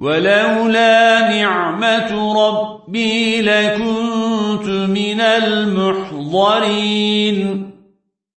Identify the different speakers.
Speaker 1: ولولا نعمة ربي لكنت من المحضرين.